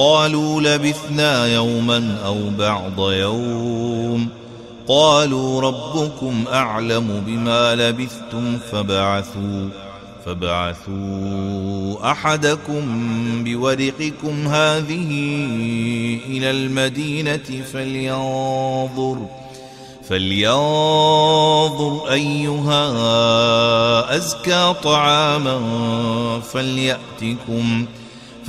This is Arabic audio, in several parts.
قالوا لبثنا يوما أو بعض يوم. قالوا ربكم أعلم بما لبثتم فبعثوا فابعثوا أحدكم بورقكم هذه إلى المدينة فلينظر فلينظر أيها أزكى طعاما فليأتكم فليأتكم.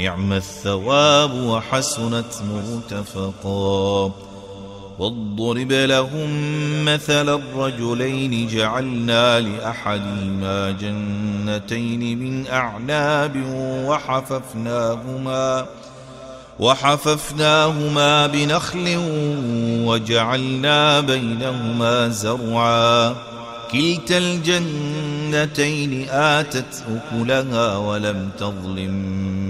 نعم الثواب وحسنت مرتفقا. واضرب لهم مثل الرجلين جعلنا لأحدهما جنتين من أعناب وحففناهما وحففناهما بنخل وجعلنا بينهما زرعا. كلتا الجنتين آتت أكلها ولم تظلم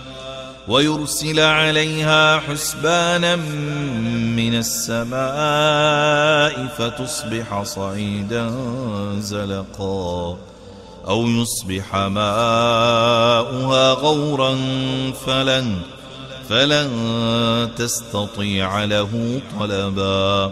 ويرسل عليها حسبانا من السماء فتصبح صعيدا زلقا أو يصبح ماؤها غورا فلن فلن تستطيع له طلبا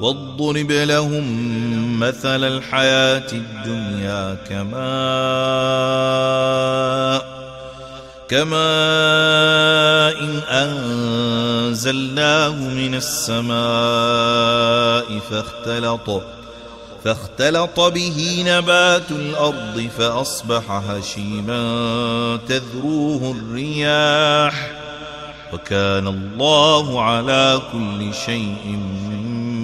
واضرب لهم مثل الحياة الدنيا كماء كماء إن أنزلناه من السماء فاختلط فاختلط به نبات الأرض فأصبح هشيما تذروه الرياح وكان الله على كل شيء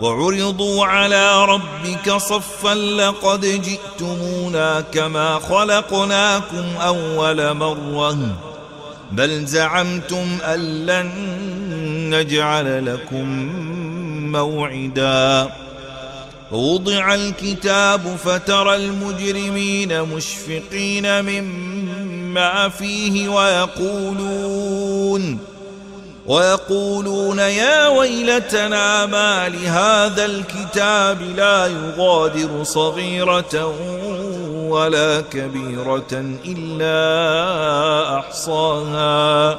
وعرضوا على ربك صفا لقد جئتمونا كما خلقناكم أول مرة بل زعمتم أن لن نجعل لكم موعدا. ووضع الكتاب فترى المجرمين مشفقين مما فيه ويقولون ويقولون يا ويلتنا ما لهذا الكتاب لا يغادر صغيرة ولا كبيرة إلا أحصاها.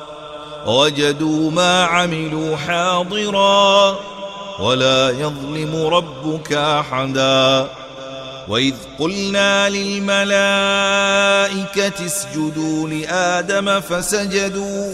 وجدوا ما عملوا حاضرا ولا يظلم ربك أحدا. وإذ قلنا للملائكة اسجدوا لآدم فسجدوا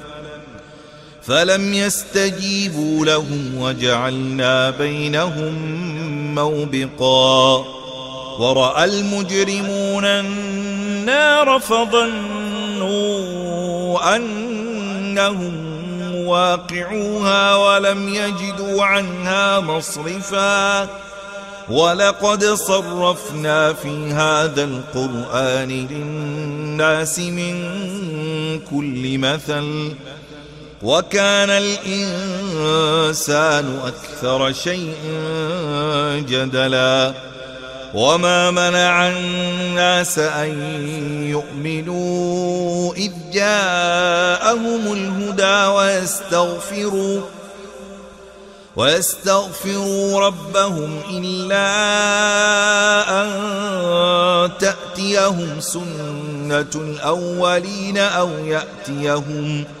فلم يستجيبوا لهم وجعلنا بينهم موبقا. ورأى المجرمون النار فظنوا أنهم واقعوها ولم يجدوا عنها مصرفا. ولقد صرفنا في هذا القرآن للناس من كل مثل. وكان الإنسان أكثر شيء جدلا وما منع الناس أن يؤمنوا إذ جاءهم الهدى ويستغفروا ويستغفروا ربهم إلا أن تأتيهم سنة الأولين أو يأتيهم ۖ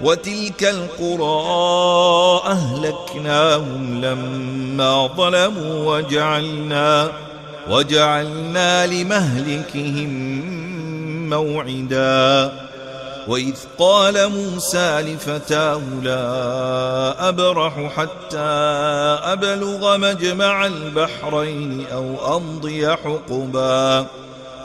وتلك القرى أهلكناهم لما ظلموا وجعلنا وجعلنا لمهلكهم موعدا. وإذ قال موسى لفتاه لا أبرح حتى أبلغ مجمع البحرين أو أمضي حقباً.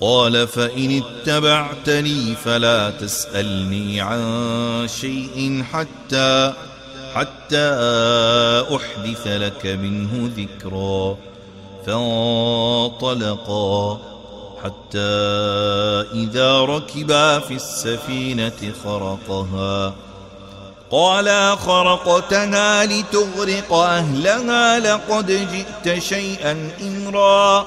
قال فإن اتبعتني فلا تسألني عن شيء حتى حتى أحدث لك منه ذكرا. فانطلقا حتى إذا ركبا في السفينة خرقها. قالا خرقتها لتغرق أهلها لقد جئت شيئا إمرا.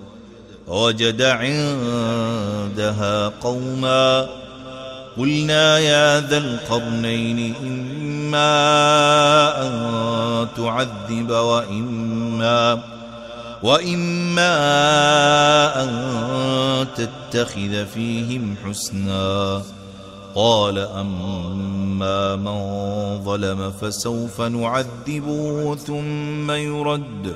وجد عندها قوما. قلنا يا ذا القرنين إما أن تعذب وإما وإما أن تتخذ فيهم حسنا. قال أما من ظلم فسوف نعذبه ثم يرد.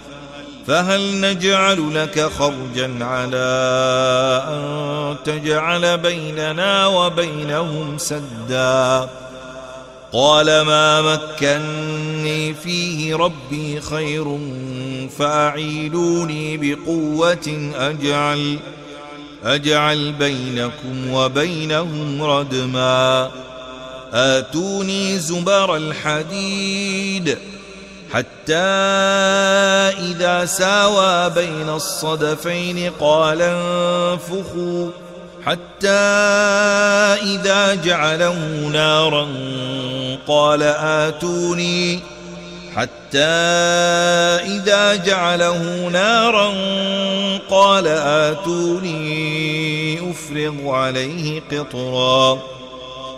فهل نجعل لك خرجا على أن تجعل بيننا وبينهم سدا؟ قال ما مكني فيه ربي خير فأعينوني بقوة أجعل أجعل بينكم وبينهم ردما. آتوني زبر الحديد. حتى إذا ساوى بين الصدفين قال انفخوا حتى إذا جعله نارا قال آتوني حتى إذا جعله نارا قال آتوني أفرغ عليه قطرا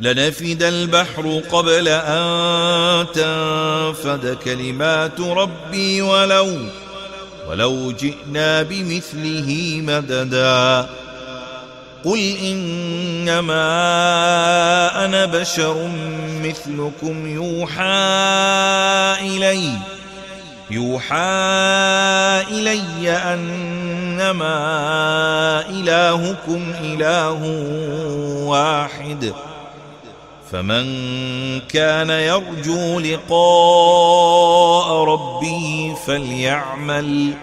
لنفد البحر قبل أن تنفد كلمات ربي ولو ولو جئنا بمثله مددا. قل إنما أنا بشر مثلكم يوحى إلي يوحى إلي أنما إلهكم إله واحد. فمن كان يرجو لقاء ربه فليعمل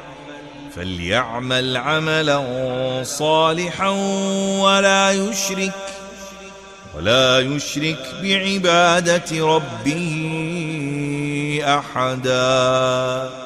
فليعمل عملا صالحا ولا يشرك ولا يشرك بعبادة ربه أحداً.